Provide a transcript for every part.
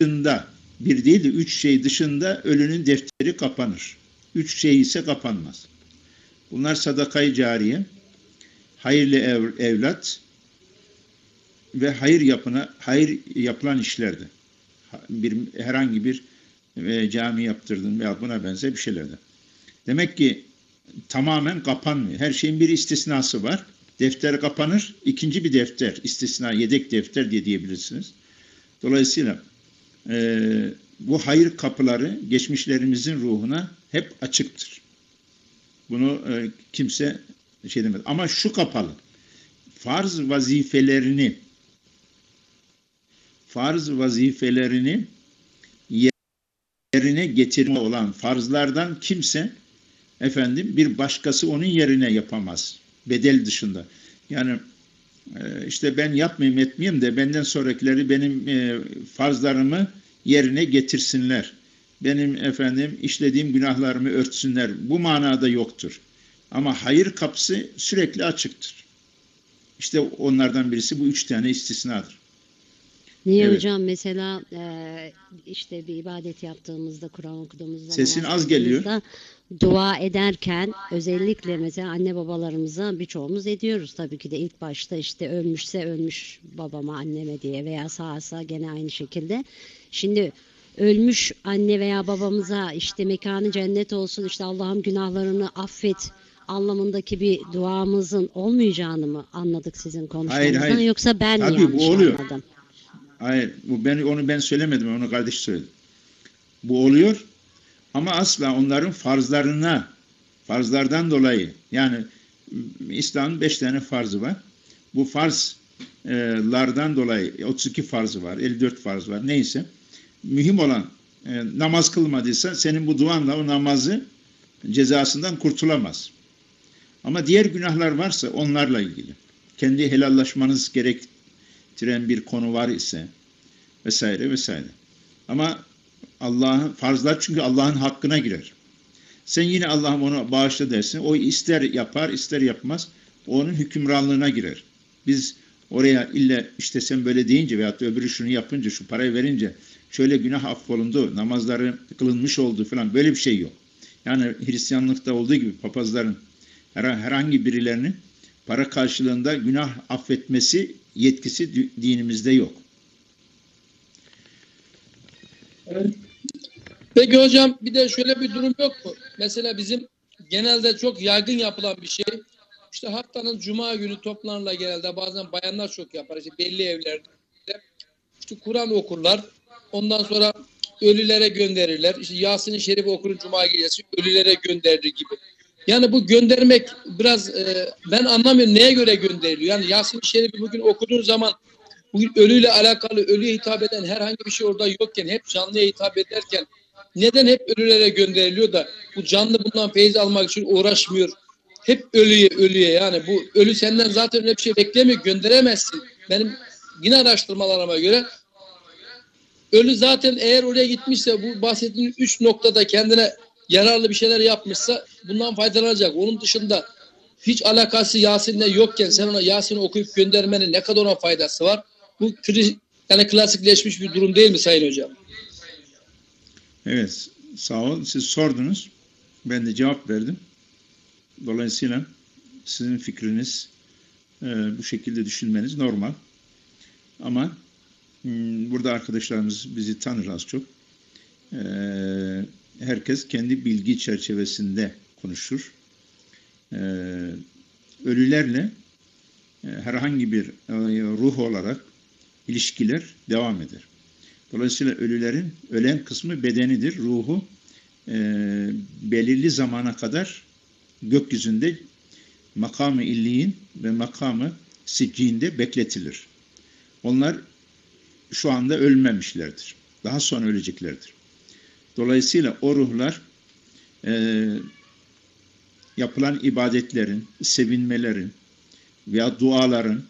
dışında bir değil de üç şey dışında ölünün defteri kapanır. Üç şey ise kapanmaz. Bunlar sadakayı cariye, hayırlı ev, evlat ve hayır yapına hayır yapılan işlerde. Bir herhangi bir e, cami yaptırdın veya buna benzer bir şeylerde. Demek ki tamamen kapanmıyor. Her şeyin bir istisnası var. Defter kapanır. ikinci bir defter, istisna, yedek defter diye diyebilirsiniz. Dolayısıyla e, bu hayır kapıları geçmişlerimizin ruhuna hep açıktır. Bunu e, kimse şey demez. Ama şu kapalı. Farz vazifelerini farz vazifelerini yerine getirme olan farzlardan kimse efendim bir başkası onun yerine yapamaz. Bedel dışında. Yani işte ben yapmayayım etmeyeyim de benden sonrakileri benim e, farzlarımı yerine getirsinler. Benim efendim işlediğim günahlarımı örtsünler. Bu manada yoktur. Ama hayır kapısı sürekli açıktır. İşte onlardan birisi bu üç tane istisnadır. Niye Evet. hocam mesela e, işte bir ibadet yaptığımızda Kur'an okuduğumuzda Sesin az geliyor. Dua ederken özellikle mesela anne babalarımıza birçoğumuz ediyoruz tabii ki de ilk başta işte ölmüşse ölmüş babama anneme diye veya sağsa gene aynı şekilde. Şimdi ölmüş anne veya babamıza işte mekanı cennet olsun işte Allah'ım günahlarını affet anlamındaki bir duamızın olmayacağını mı anladık sizin konuşmanızdan hayır. yoksa ben mi Tabii bu yanlış oluyor. anladım? Hayır, bu ben onu ben söylemedim, onu kardeş söyledi. Bu oluyor ama asla onların farzlarına, farzlardan dolayı yani İslam'ın beş tane farzı var. Bu farzlardan dolayı 32 farzı var, 54 farz var neyse. Mühim olan e, namaz kılmadıysa senin bu duanla o namazı cezasından kurtulamaz. Ama diğer günahlar varsa onlarla ilgili. Kendi helallaşmanız gerektiren bir konu var ise vesaire vesaire. Ama Allah'ın farzlar çünkü Allah'ın hakkına girer. Sen yine Allah'ım onu bağışla dersin. O ister yapar ister yapmaz. Onun hükümranlığına girer. Biz oraya illa işte sen böyle deyince veyahut da öbürü şunu yapınca şu parayı verince şöyle günah affolundu, namazları kılınmış oldu falan böyle bir şey yok. Yani Hristiyanlıkta olduğu gibi papazların her- herhangi birilerinin para karşılığında günah affetmesi yetkisi dinimizde yok. Peki hocam bir de şöyle bir durum yok mu? Mesela bizim genelde çok yaygın yapılan bir şey. İşte haftanın cuma günü toplanırlar genelde. Bazen bayanlar çok yapar. İşte belli evlerde. İşte Kur'an okurlar. Ondan sonra ölülere gönderirler. İşte Yasin-i Şerif okurun cuma gecesi ölülere gönderir gibi. Yani bu göndermek biraz e, ben anlamıyorum neye göre gönderiliyor. Yani Yasin-i Şerif'i bugün okuduğun zaman bugün ölüyle alakalı ölüye hitap eden herhangi bir şey orada yokken hep canlıya hitap ederken neden hep ölülere gönderiliyor da bu canlı bundan feyiz almak için uğraşmıyor. Hep ölüye ölüye yani bu ölü senden zaten öyle bir şey beklemiyor gönderemezsin. Benim yine araştırmalarıma göre ölü zaten eğer oraya gitmişse bu bahsettiğim üç noktada kendine yararlı bir şeyler yapmışsa bundan faydalanacak. Onun dışında hiç alakası Yasin'le yokken sen ona Yasin okuyup göndermenin ne kadar ona faydası var? Bu kri- yani klasikleşmiş bir durum değil mi Sayın Hocam? Evet, sağ ol. Siz sordunuz. Ben de cevap verdim. Dolayısıyla sizin fikriniz e, bu şekilde düşünmeniz normal. Ama burada arkadaşlarımız bizi tanır az çok. E, herkes kendi bilgi çerçevesinde konuşur. E, ölülerle e, herhangi bir e, ruh olarak ilişkiler devam eder. Dolayısıyla ölülerin ölen kısmı bedenidir. Ruhu e, belirli zamana kadar gökyüzünde makamı illiğin ve makamı siccinde bekletilir. Onlar şu anda ölmemişlerdir. Daha sonra öleceklerdir. Dolayısıyla o ruhlar e, yapılan ibadetlerin, sevinmelerin veya duaların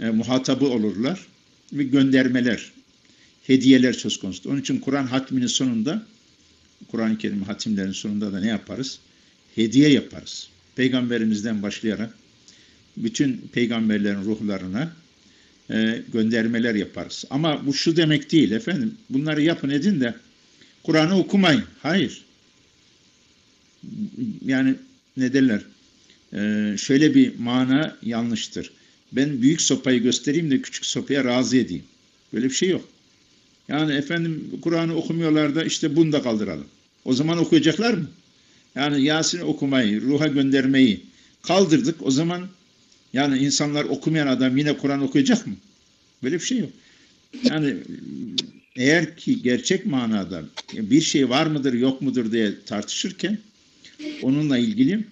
e, muhatabı olurlar ve göndermeler hediyeler söz konusu. Onun için Kur'an hatminin sonunda Kur'an-ı Kerim hatimlerin sonunda da ne yaparız? Hediye yaparız. Peygamberimizden başlayarak bütün peygamberlerin ruhlarına e, göndermeler yaparız. Ama bu şu demek değil efendim. Bunları yapın edin de Kur'an'ı okumayın. Hayır. Yani ne derler? Ee, şöyle bir mana yanlıştır. Ben büyük sopayı göstereyim de küçük sopaya razı edeyim. Böyle bir şey yok. Yani efendim Kur'an'ı okumuyorlar da işte bunu da kaldıralım. O zaman okuyacaklar mı? Yani Yasin okumayı, ruha göndermeyi kaldırdık. O zaman yani insanlar okumayan adam yine Kur'an okuyacak mı? Böyle bir şey yok. Yani eğer ki gerçek manada bir şey var mıdır yok mudur diye tartışırken onunla ilgili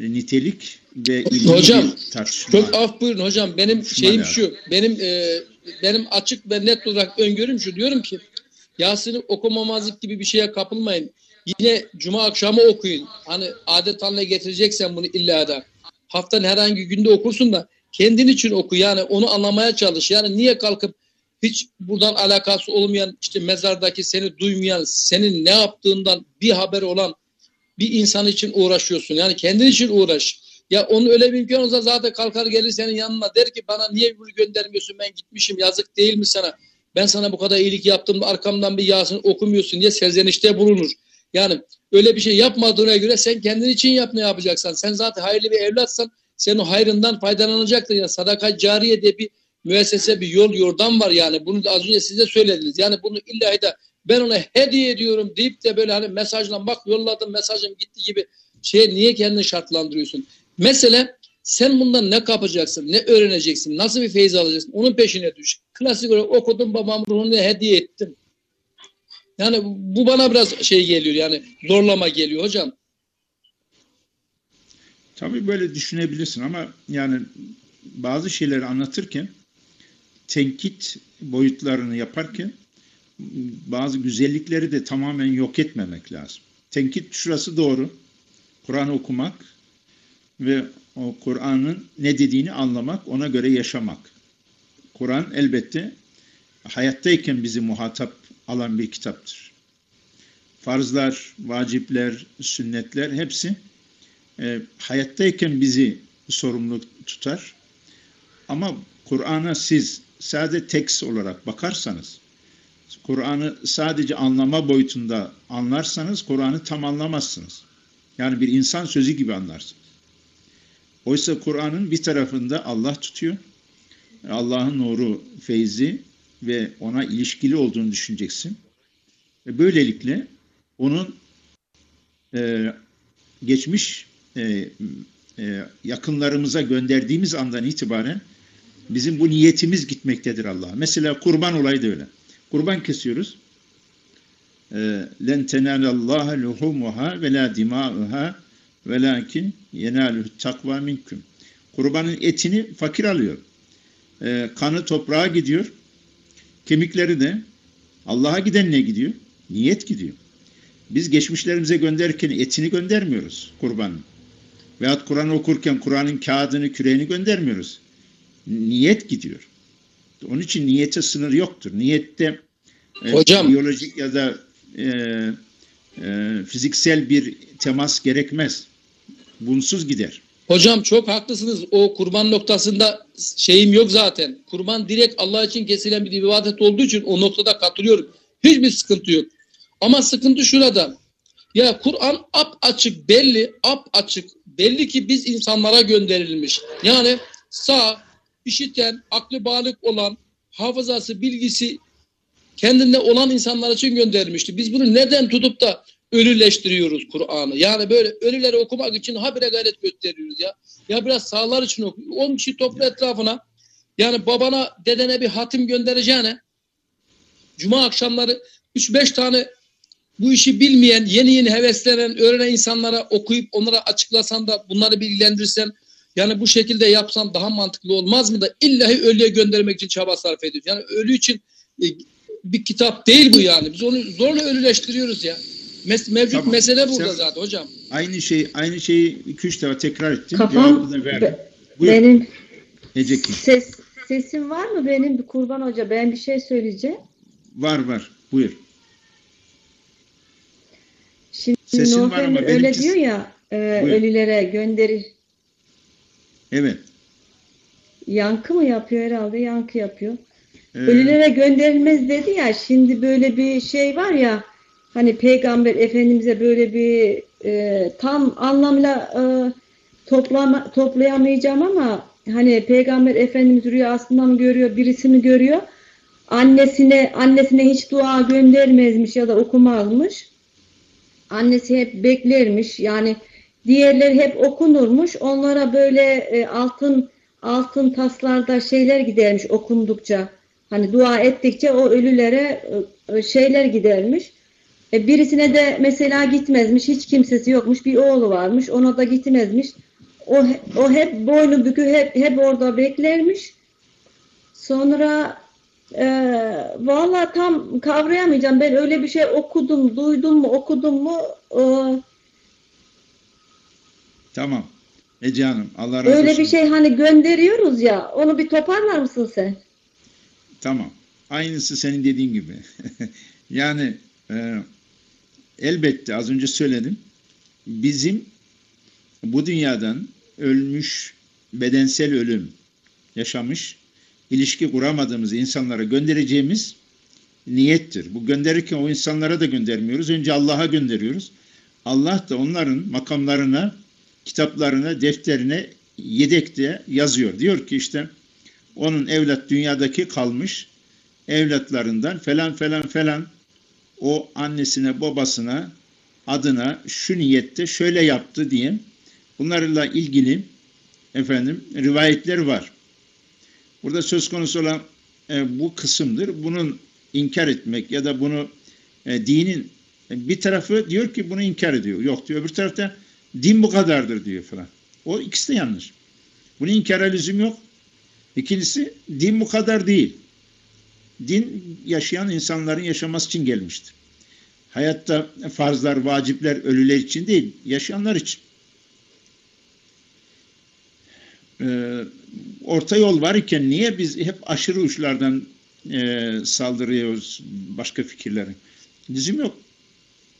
nitelik ve ilgili Hocam, bir tartışma. Çok af buyurun hocam. Benim Konuşma şeyim yani. şu. Benim e, benim açık ve net olarak öngörüm şu. Diyorum ki Yasin'i okumamazlık gibi bir şeye kapılmayın. Yine cuma akşamı okuyun. Hani adet haline getireceksen bunu illa da. Haftanın herhangi günde okursun da kendin için oku. Yani onu anlamaya çalış. Yani niye kalkıp hiç buradan alakası olmayan işte mezardaki seni duymayan, senin ne yaptığından bir haber olan bir insan için uğraşıyorsun. Yani kendin için uğraş. Ya onun öyle bir imkan olsa zaten kalkar gelir senin yanına der ki bana niye bunu göndermiyorsun ben gitmişim yazık değil mi sana? Ben sana bu kadar iyilik yaptım arkamdan bir Yasin okumuyorsun diye serzenişte bulunur. Yani öyle bir şey yapmadığına göre sen kendin için yap ne yapacaksan. Sen zaten hayırlı bir evlatsan senin o hayrından faydalanacaktır. Ya sadaka cariye diye bir müessese bir yol yordam var yani. Bunu da az önce size söylediniz. Yani bunu illa da ben ona hediye ediyorum deyip de böyle hani mesajla bak yolladım mesajım gitti gibi şey niye kendini şartlandırıyorsun? Mesele sen bundan ne kapacaksın, ne öğreneceksin, nasıl bir feyiz alacaksın onun peşine düş. Klasik olarak okudum babam ruhunu hediye ettim. Yani bu bana biraz şey geliyor yani zorlama geliyor hocam. Tabii böyle düşünebilirsin ama yani bazı şeyleri anlatırken tenkit boyutlarını yaparken bazı güzellikleri de tamamen yok etmemek lazım. Tenkit şurası doğru. Kur'an okumak ve o Kur'an'ın ne dediğini anlamak, ona göre yaşamak. Kur'an elbette hayattayken bizi muhatap alan bir kitaptır. Farzlar, vacipler, sünnetler hepsi e, hayattayken bizi sorumlu tutar. Ama Kur'an'a siz sadece tekst olarak bakarsanız, Kur'an'ı sadece anlama boyutunda anlarsanız Kur'an'ı tam anlamazsınız. Yani bir insan sözü gibi anlarsınız. Oysa Kur'an'ın bir tarafında Allah tutuyor. Allah'ın nuru, feyzi ve ona ilişkili olduğunu düşüneceksin. Ve böylelikle onun e, geçmiş e, e, yakınlarımıza gönderdiğimiz andan itibaren bizim bu niyetimiz gitmektedir Allah'a. Mesela kurban olayı da öyle. Kurban kesiyoruz. لَنْ تَنَالَ اللّٰهَ لُحُمُهَا وَلَا دِمَاءُهَا وَلَاكِنْ يَنَالُهُ takva minkum. Kurbanın etini fakir alıyor. E, kanı toprağa gidiyor. Kemikleri de Allah'a gidenine gidiyor. Niyet gidiyor. Biz geçmişlerimize gönderirken etini göndermiyoruz kurbanın. Veyahut Kur'an okurken Kur'an'ın kağıdını, küreğini göndermiyoruz. Niyet gidiyor. Onun için niyete sınır yoktur. Niyette e, Hocam. biyolojik ya da e, e, fiziksel bir temas gerekmez. Bunsuz gider. Hocam çok haklısınız. O kurban noktasında şeyim yok zaten. Kurban direkt Allah için kesilen bir ibadet olduğu için o noktada katılıyorum. Hiçbir sıkıntı yok. Ama sıkıntı şurada. Ya Kur'an ap açık belli, ap açık belli ki biz insanlara gönderilmiş. Yani sağ, işiten, aklı bağlık olan, hafızası, bilgisi kendinde olan insanlar için göndermişti. Biz bunu neden tutup da ölüleştiriyoruz Kur'an'ı? Yani böyle ölüleri okumak için habire gayret gösteriyoruz ya. Ya biraz sağlar için oku. 10 kişi toplu etrafına yani babana, dedene bir hatim göndereceğine cuma akşamları 3-5 tane bu işi bilmeyen, yeni yeni heveslenen, öğrenen insanlara okuyup onlara açıklasan da bunları bilgilendirsen yani bu şekilde yapsan daha mantıklı olmaz mı da illahi ölüye göndermek için çaba sarf ediyoruz. Yani ölü için e, bir kitap değil bu yani. Biz onu zorla ölüleştiriyoruz ya. Mes mevcut Tamam. mesele burada Sen- zaten hocam. Aynı şey aynı şeyi 2-3 defa tekrar ettim. Kafam be- Buyur benim Ecekin. ses sesim var mı benim bir kurban hoca ben bir şey söyleyeceğim. Var var. Buyur. Şimdi Sesin var Nurfemir ama öyle benimkisi- diyor ya e, Buyur. ölülere gönderir. Evet. yankı mı yapıyor herhalde? Yankı yapıyor. Ee, Ölülere gönderilmez dedi ya. Şimdi böyle bir şey var ya. Hani Peygamber Efendimiz'e böyle bir e, tam anlamıyla e, toplama, toplayamayacağım ama hani Peygamber Efendimiz rüyasında mı görüyor, birisi mi görüyor? Annesine annesine hiç dua göndermezmiş ya da okumazmış. Annesi hep beklermiş. Yani diğerleri hep okunurmuş. Onlara böyle e, altın altın taslarda şeyler gidermiş okundukça. Hani dua ettikçe o ölülere e, e, şeyler gidermiş. E, birisine de mesela gitmezmiş. Hiç kimsesi yokmuş. Bir oğlu varmış. Ona da gitmezmiş. O, o hep boynu bükü hep, hep orada beklermiş. Sonra e, valla tam kavrayamayacağım. Ben öyle bir şey okudum, duydum mu, okudum mu e, Tamam. Ece Hanım Allah razı öyle olsun. bir şey hani gönderiyoruz ya. Onu bir toparlar mısın sen? Tamam. Aynısı senin dediğin gibi. yani e, elbette az önce söyledim. Bizim bu dünyadan ölmüş bedensel ölüm yaşamış ilişki kuramadığımız insanlara göndereceğimiz niyettir. Bu gönderirken o insanlara da göndermiyoruz. Önce Allah'a gönderiyoruz. Allah da onların makamlarına, kitaplarına, defterine yedekte yazıyor. Diyor ki işte onun evlat dünyadaki kalmış evlatlarından falan falan falan o annesine babasına adına şu niyette şöyle yaptı diye bunlarla ilgili efendim rivayetler var. Burada söz konusu olan e, bu kısımdır. Bunun inkar etmek ya da bunu e, dinin bir tarafı diyor ki bunu inkar ediyor. Yok diyor. Öbür tarafta din bu kadardır diyor falan. O ikisi de yanlış. Bunu inkara lüzum yok. İkincisi din bu kadar değil. Din yaşayan insanların yaşaması için gelmiştir. Hayatta farzlar, vacipler ölüler için değil, yaşayanlar için. Ee, orta yol var iken niye biz hep aşırı uçlardan e, saldırıyoruz başka fikirlere? Lüzum yok.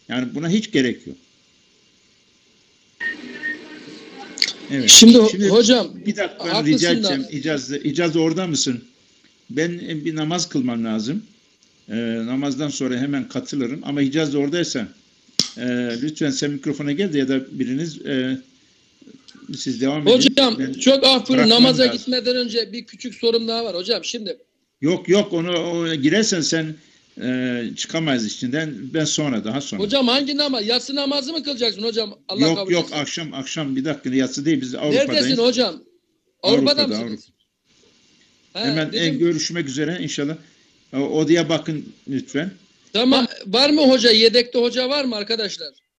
Yani buna hiç gerek yok. Evet. Şimdi, hocam Bir dakika ben rica edeceğim. İcaz, İcaz orada mısın? Ben e, bir namaz kılmam lazım. Ee, namazdan sonra hemen katılırım. Ama Hicaz da oradaysa e, lütfen sen mikrofona gel de ya da biriniz e, siz devam edin. hocam Ben- çok af buyurun namaza lazım. gitmeden önce bir küçük sorum daha var hocam. Şimdi Yok yok onu o, girersen sen e, çıkamayız içinden. Ben sonra daha sonra. hocam hangi namaz? Yatsı namazı mı kılacaksın hocam? Allah yok kabul yok etsin. akşam akşam bir dakika yatsı değil biz Avrupa'dayız. Neredesin hocam? Avrupa'da, Avrupa'da, mısınız? He, Hemen dedim, en görüşmek üzere inşallah. O- Odaya bakın lütfen. tamam. Var mı hoca? Yedekte hoca var mı arkadaşlar?